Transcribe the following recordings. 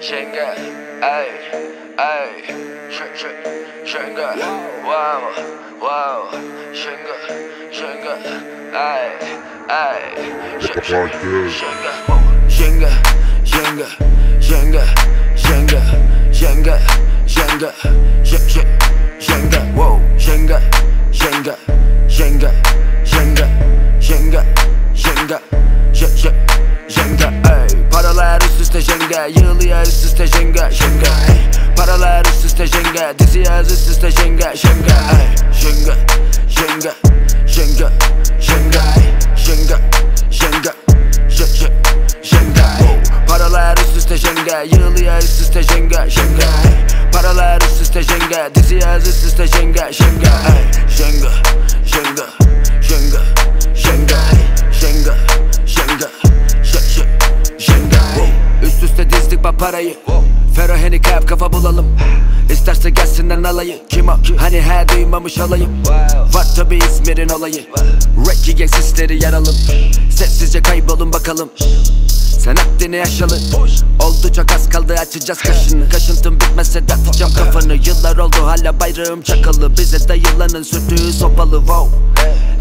Jenga, ay, ay, sh- sh- Jenga, wow, wow, Jenga, Jenga, ay, ay, sh- sh- Like this. Jenga, whoa. Jenga, Jenga, Jenga, Jenga, Jenga, Jenga, J- J- Jenga, whoa, Jenga, yığılıyor üst üste Jenga, ay, paralar üst üste Jenga, diziyor üst üste Jenga, Jenga, ay, Jenga, Jenga, Jenga, Jenga, ay, Jenga, Jenga, J- J- Jenga, ay, paralar üst üste Jenga, yığılıyor üst üste Jenga, ay, paralar üst üste Jenga, diziyor üst üste Jenga, Jenga, ay, parayı. Fero handicap kafa bulalım. İsterse gelsinler alayı Kim o? Hani her duymamış olayım Var tabi İzmir'in olayı. Gang sisleri yer alın Sessizce kaybolun bakalım. Sen haddini yaşalı. Oldu çok az kaldı açacağız kaşını. Kaşıntım bitmezse de atacağım kafanı. Yıllar oldu hala bayrağım çakalı. Bize dayılanın sürdüğü sopalı. Wow.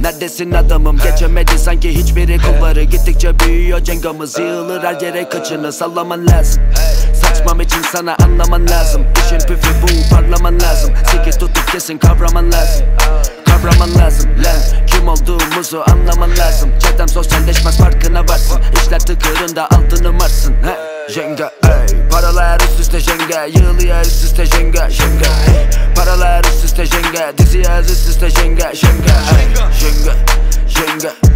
Neredesin adamım? Geçemedi sanki hiçbiri. Kulvarı Gittikçe büyüyor cengamız. Yığılır her yere kaçını sallaman lazım Saçmam için sana anlaman lazım. İşin püfü bu parlaman lazım. Sekiz tutup kesin kavraman lazım. Kavraman lazım lan. Kim olduğumuzu anlaman lazım. Çetem sosyalleşmez farkına varsın. İşler tıkırında altını marsın. He? Jenga ey. Paralar üst üste jenga Yığılıyor üst üste jenga Jenga ey. Paralar üst üste jenga Diziyor üst üste jenga Jenga ey. Jenga Jenga Jenga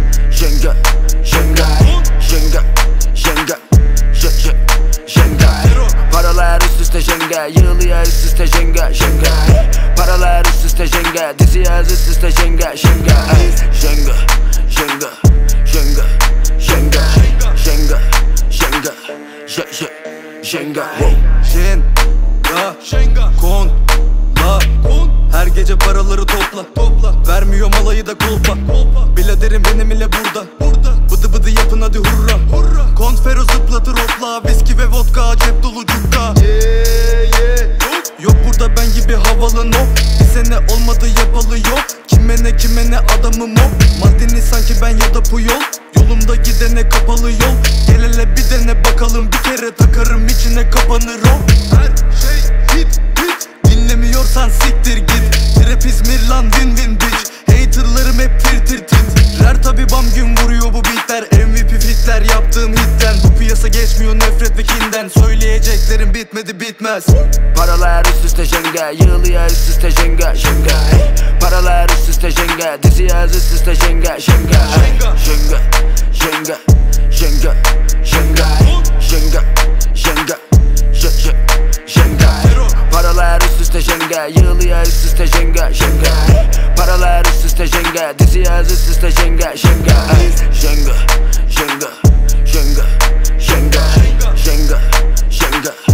üste jenga Yığılıyor üst üste Jenga ey Paralar üst üste jenga Diziyor üst üste jenga Jenga ey Jenga Jenga Jenga Jenga Jenga Jenga J- J- Jenga kon, la. Her gece paraları Topla. Vermiyor malayı da kulpa ne kime ne adamım o? Maldini sanki ben ya da Puyol. Yolumda gidene kapalı yol. Gel hele bir dene bakalım Bir kere takarım içine kapanır o. Her şey hit hit. Dinlemiyorsan siktir git. Trap İzmir lan win win bitch. Haterlarım hep tir tir tit Rer tabi bam gün vuruyor bu beatler. MVP fitler yaptığım hitten Bu piyasa geçmiyor nefret ve kinden Söyleyeceklerim bitmedi bitmez Paralar üst üste jenga Yığılıyor üst üste jenga Jenga ey. Paralar üst üste jenga Diziyor üst üste jenga Jenga ey. Jenga Jenga Jenga Jenga ey. Jenga Jenga J- J- Jenga ey. Paralar üst üste jenga Yığılıyor üst üste jenga Jenga ey. Paralar üst üste jenga Diziyor üst üste jenga Jenga ey. Jenga Jenga Jenga Jenga Jenga Jenga